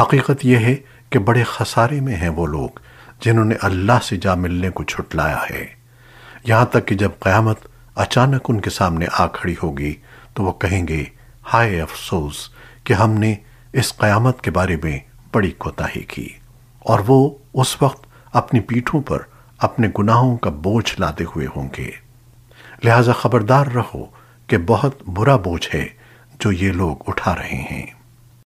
حقیقت یہ ہے کہ بڑے خسارے میں ہیں وہ لوگ جنہوں نے اللہ سے جا ملنے کو چھٹلایا ہے۔ یہاں تک کہ جب قیامت اچانک ان کے سامنے آ کھڑی ہوگی تو وہ کہیں گے، ہائے افسوس کہ ہم نے اس قیامت کے بارے میں بڑی کوتاہی کی۔ اور وہ اس وقت اپنی پیٹھوں پر اپنے گناہوں کا بوجھ لاتے ہوئے ہوں گے۔ لہذا خبردار رہو کہ بہت برا بوجھ ہے جو یہ لوگ اٹھا رہے ہیں۔